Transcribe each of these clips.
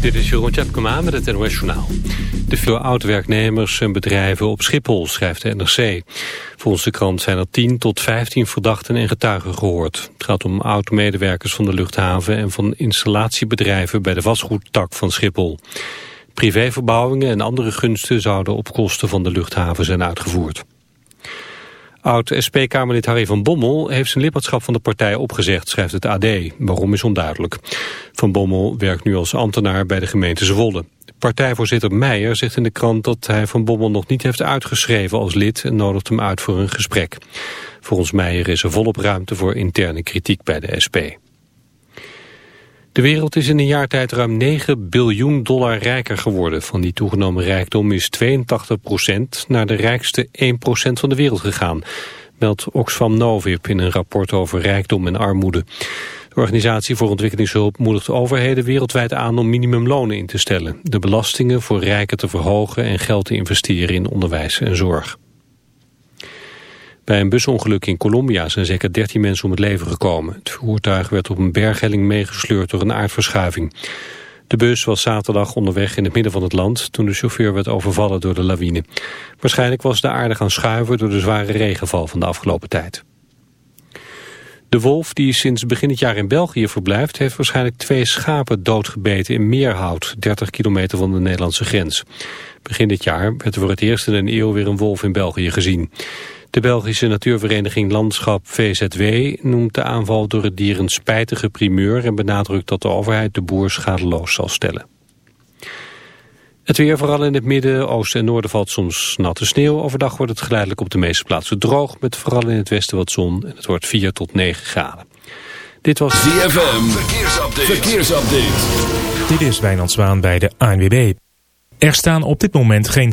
Dit is Jeroen Tjepkema met het NOS. De veel oud-werknemers en bedrijven op Schiphol, schrijft de NRC. Volgens de krant zijn er 10 tot 15 verdachten en getuigen gehoord. Het gaat om oud-medewerkers van de luchthaven... en van installatiebedrijven bij de vastgoedtak van Schiphol. Privéverbouwingen en andere gunsten zouden op kosten van de luchthaven zijn uitgevoerd. Oud-SP-Kamerlid Harry van Bommel heeft zijn lidmaatschap van de partij opgezegd, schrijft het AD. Waarom is onduidelijk. Van Bommel werkt nu als ambtenaar bij de gemeente Zwolle. Partijvoorzitter Meijer zegt in de krant dat hij Van Bommel nog niet heeft uitgeschreven als lid en nodigt hem uit voor een gesprek. Volgens Meijer is er volop ruimte voor interne kritiek bij de SP. De wereld is in een jaar tijd ruim 9 biljoen dollar rijker geworden. Van die toegenomen rijkdom is 82% naar de rijkste 1% van de wereld gegaan. Meldt Oxfam Novib in een rapport over rijkdom en armoede. De Organisatie voor Ontwikkelingshulp moedigt overheden wereldwijd aan om minimumlonen in te stellen. De belastingen voor rijken te verhogen en geld te investeren in onderwijs en zorg. Bij een busongeluk in Colombia zijn zeker 13 mensen om het leven gekomen. Het voertuig werd op een berghelling meegesleurd door een aardverschuiving. De bus was zaterdag onderweg in het midden van het land... toen de chauffeur werd overvallen door de lawine. Waarschijnlijk was de aarde gaan schuiven door de zware regenval van de afgelopen tijd. De wolf die sinds begin het jaar in België verblijft... heeft waarschijnlijk twee schapen doodgebeten in Meerhout... 30 kilometer van de Nederlandse grens. Begin dit jaar werd er voor het eerst in een eeuw weer een wolf in België gezien. De Belgische natuurvereniging Landschap VZW noemt de aanval door het dier een spijtige primeur en benadrukt dat de overheid de boer schadeloos zal stellen. Het weer, vooral in het midden, oosten en noorden valt soms natte sneeuw. Overdag wordt het geleidelijk op de meeste plaatsen droog, met vooral in het westen wat zon. En het wordt 4 tot 9 graden. Dit was ZFM, verkeersupdate. verkeersupdate. Dit is Wijnand Zwaan bij de ANWB. Er staan op dit moment geen...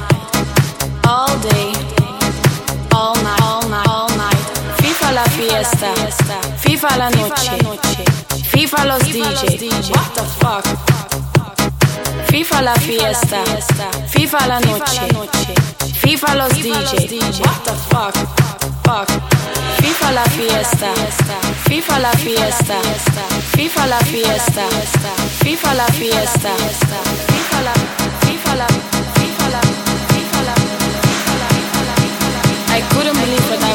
FIFA la fiesta, FIFA la noche, FIFA los DJ. What the fuck? FIFA la fiesta, FIFA la noche, FIFA los DJ. What the fuck? Fuck. FIFA la fiesta, FIFA la fiesta, FIFA la fiesta, FIFA la fiesta, FIFA la, FIFA la, FIFA la, FIFA la. fifa la, fifa la. I couldn't believe it.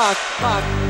Fuck? fuck?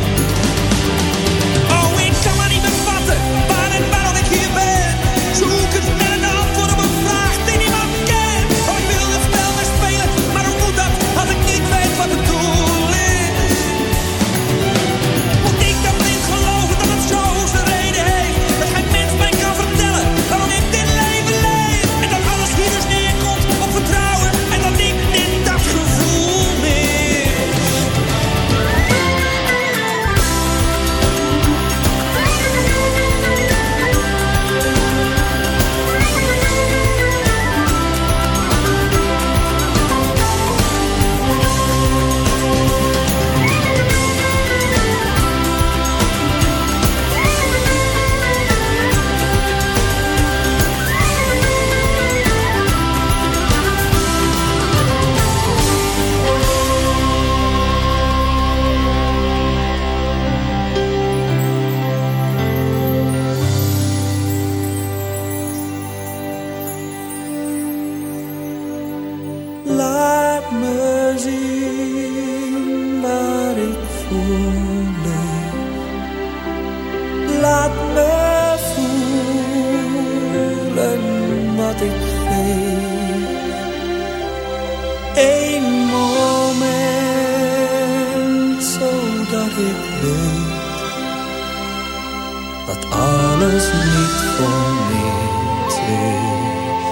Dat alles niet voor niets is.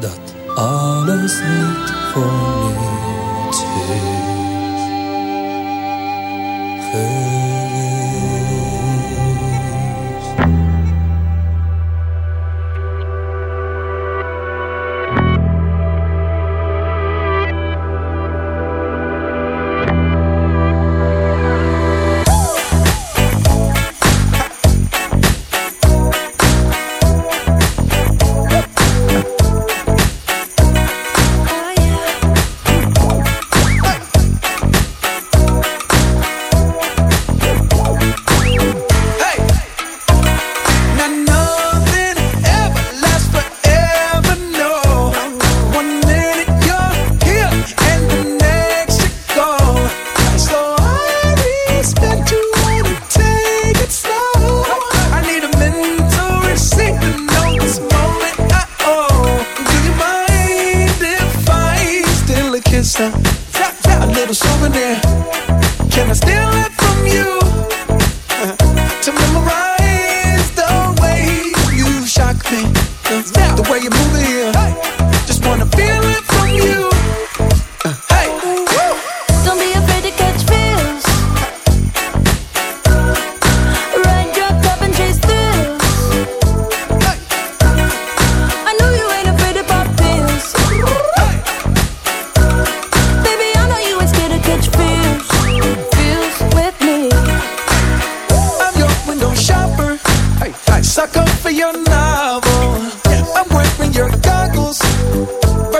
Dat alles niet voor niets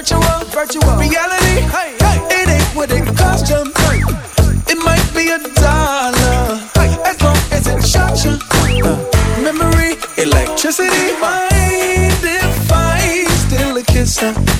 virtual, virtual reality. Hey, hey. It ain't what it cost you. Hey. It might be a dollar, hey. as long as it shot you. Uh, memory, electricity, mind if I still a kisser?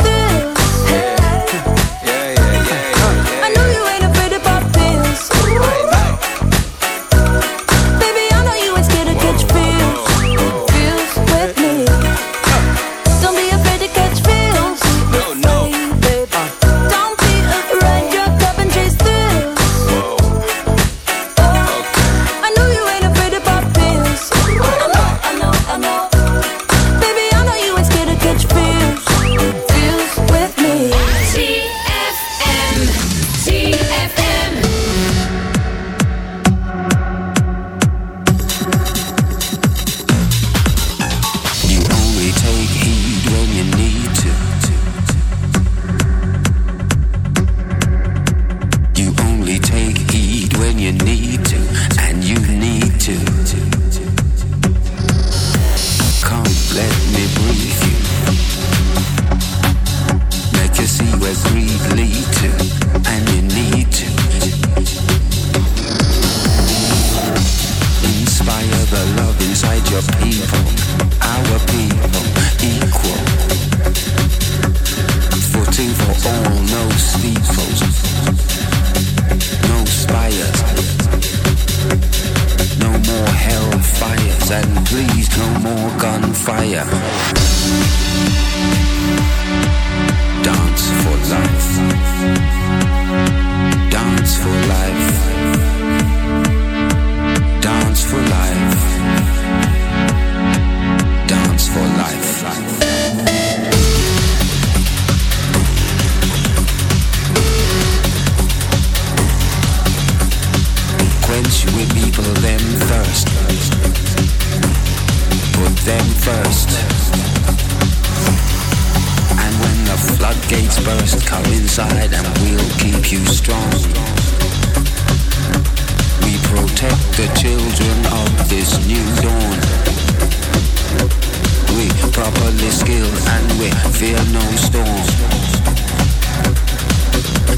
skilled and we fear no storm.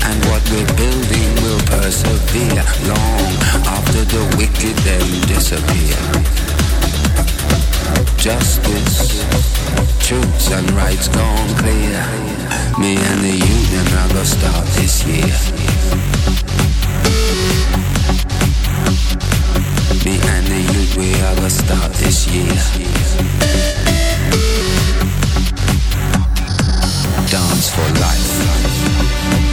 And what we're building will persevere long after the wicked then disappear. Justice, truths and rights gone clear. Me and the union are gonna start this year. Me and the youth, we are gonna start this year. For life.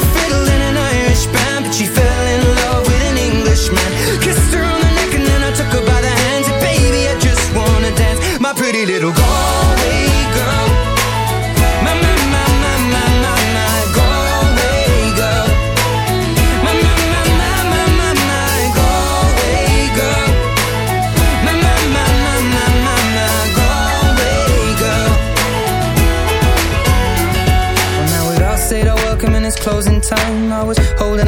She fell in love with an Englishman. Kissed her on the neck and then I took her by the hands. And baby, I just wanna dance, my pretty little Galway girl. My, my, my, my, my, my, my Galway girl. My, my, my, my, my, my, my Galway girl. My, my, my, my, my, my, my Galway girl. Well, now welcome and it's closing time. I was holding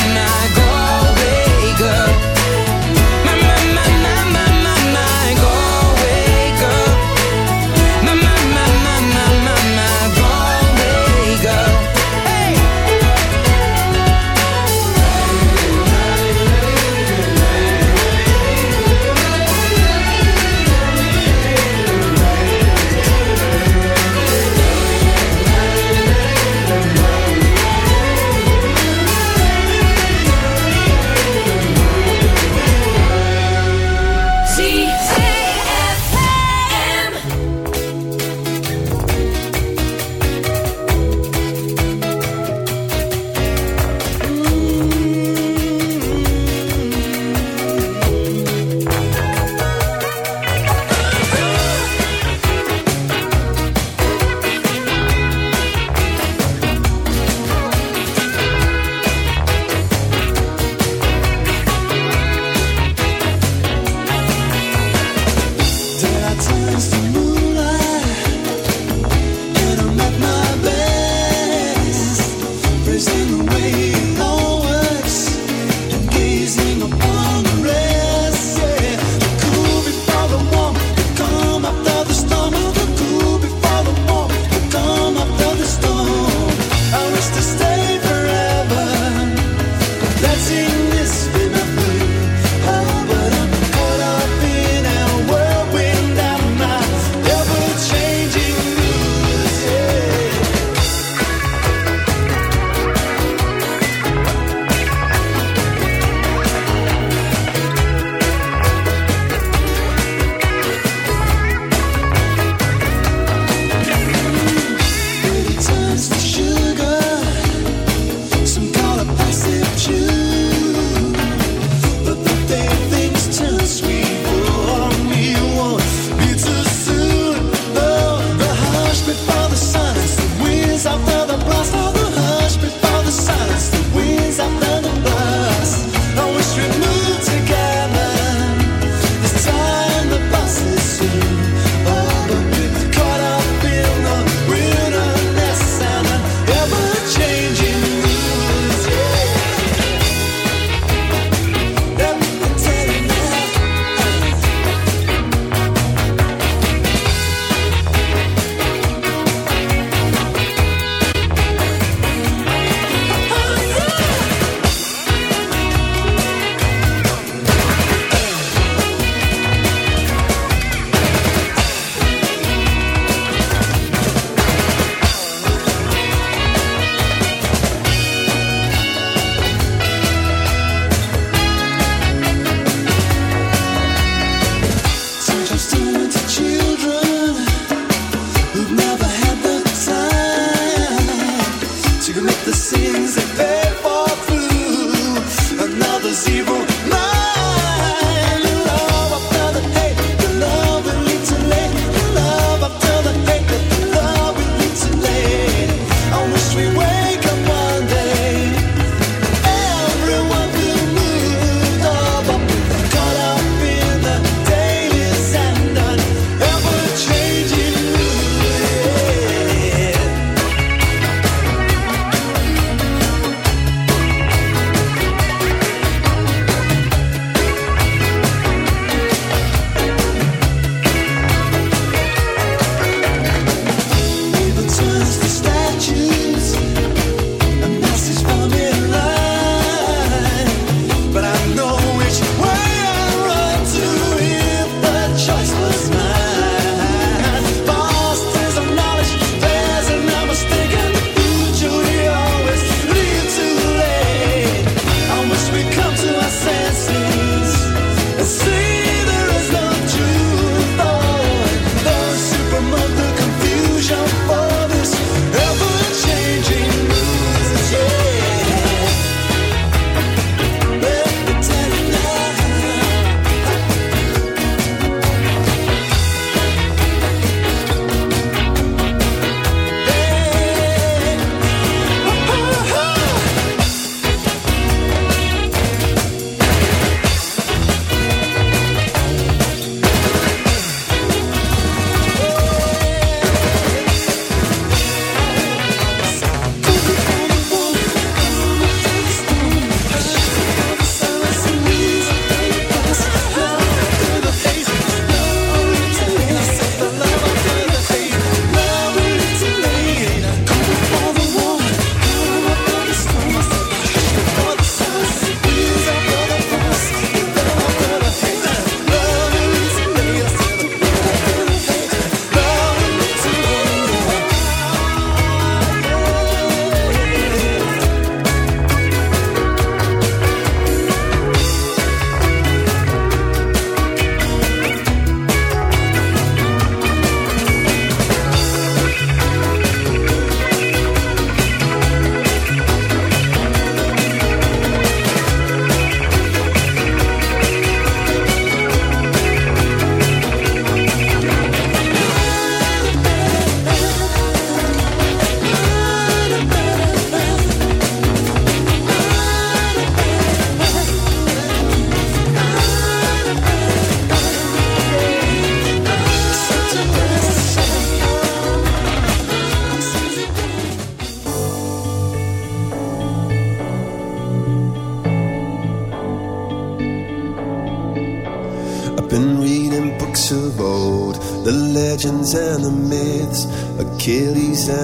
night.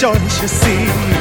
rejoice, you see.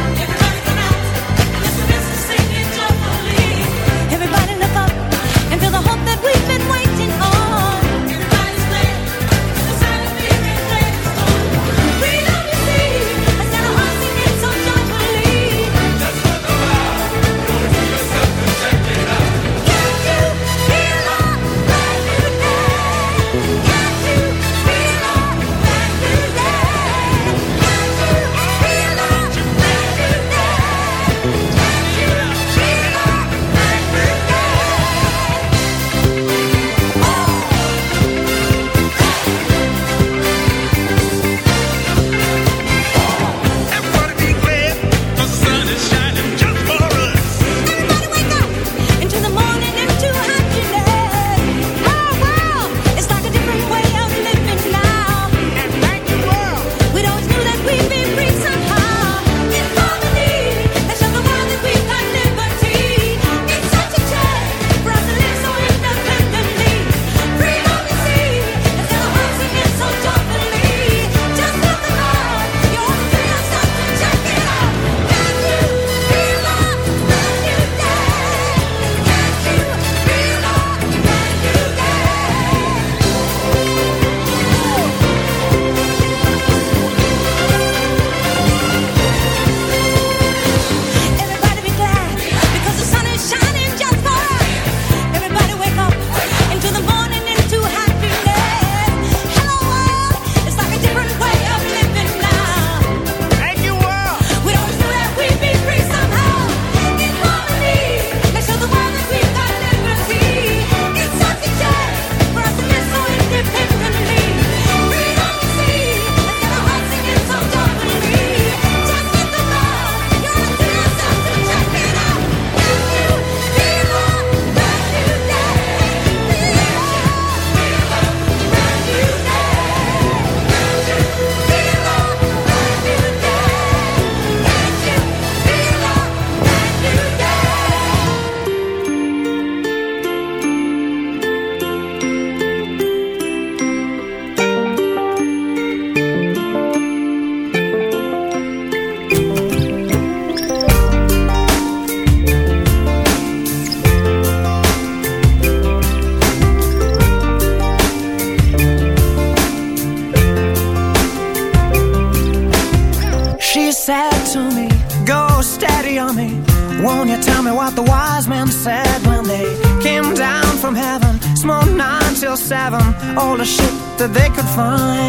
that they could find.